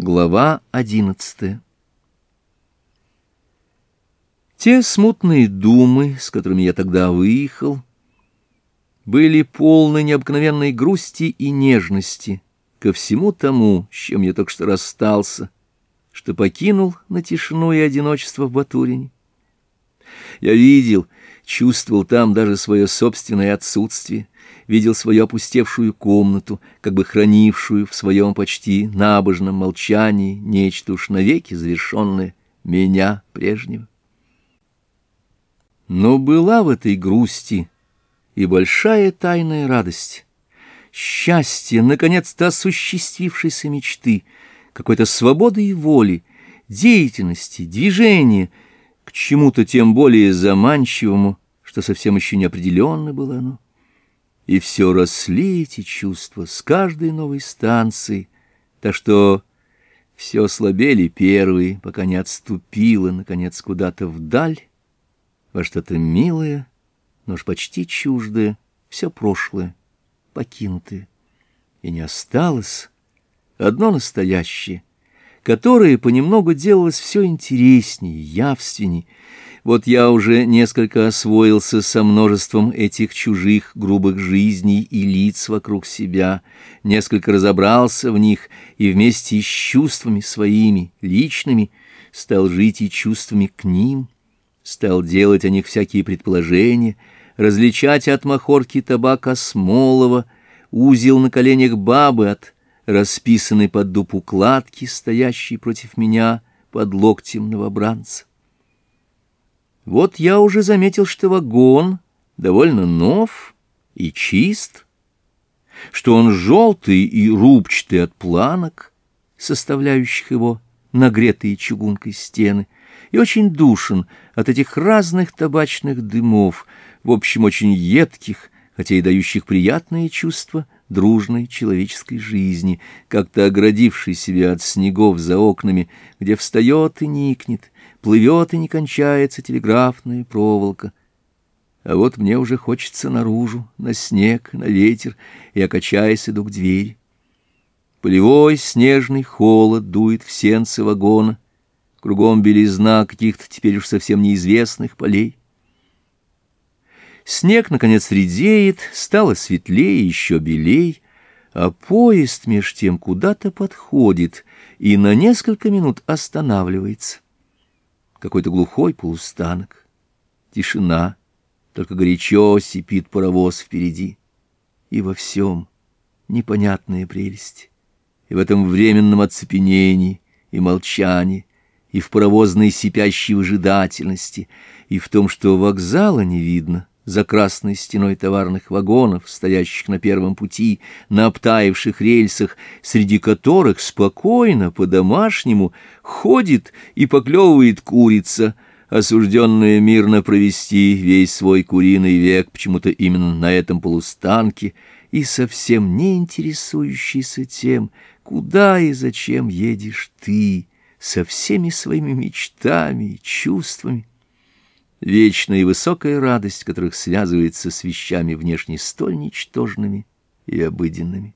Глава одиннадцатая Те смутные думы, с которыми я тогда выехал, были полны необыкновенной грусти и нежности ко всему тому, с чем я только что расстался, что покинул на тишину и одиночество в Батурине. Я видел, чувствовал там даже свое собственное отсутствие, видел свою опустевшую комнату, как бы хранившую в своем почти набожном молчании нечто уж навеки завершенное меня прежнего. Но была в этой грусти и большая тайная радость, счастье, наконец-то осуществившейся мечты, какой-то свободы и воли, деятельности, движения — к чему-то тем более заманчивому, что совсем еще неопределенно было оно. И все росли эти чувства с каждой новой станции, так что все слабели первые, пока не отступило наконец, куда-то вдаль, во что-то милое, но ж почти чуждое, все прошлое, покинутое. И не осталось одно настоящее, которое понемногу делалось все интереснее, явственней. Вот я уже несколько освоился со множеством этих чужих грубых жизней и лиц вокруг себя, несколько разобрался в них и вместе с чувствами своими, личными, стал жить и чувствами к ним, стал делать о них всякие предположения, различать от махорки табака Смолова, узел на коленях бабы от расписанный под дуб укладки, стоящий против меня под локтем новобранца. Вот я уже заметил, что вагон довольно нов и чист, что он желтый и рубчатый от планок, составляющих его нагретые чугункой стены, и очень душен от этих разных табачных дымов, в общем, очень едких, хотя и дающих приятные чувства — дружной человеческой жизни, как-то оградившей себя от снегов за окнами, где встает и никнет, плывет и не кончается телеграфная проволока. А вот мне уже хочется наружу, на снег, на ветер, и, окачаясь, иду к двери. Полевой снежный холод дует в сенцы вагона, кругом белизна каких-то теперь уж совсем неизвестных полей. Снег, наконец, редеет, стало светлее, еще белей, а поезд меж тем куда-то подходит и на несколько минут останавливается. Какой-то глухой полустанок, тишина, только горячо сипит паровоз впереди. И во всем непонятная прелесть, и в этом временном оцепенении и молчании, и в паровозной сипящей выжидательности, и в том, что вокзала не видно — за красной стеной товарных вагонов, стоящих на первом пути, на обтаивших рельсах, среди которых спокойно, по-домашнему, ходит и поклевывает курица, осужденная мирно провести весь свой куриный век почему-то именно на этом полустанке и совсем не интересующийся тем, куда и зачем едешь ты со всеми своими мечтами и чувствами вечная и высокая радость которых связывается с вещами внешне столь ничтожными и обыденными.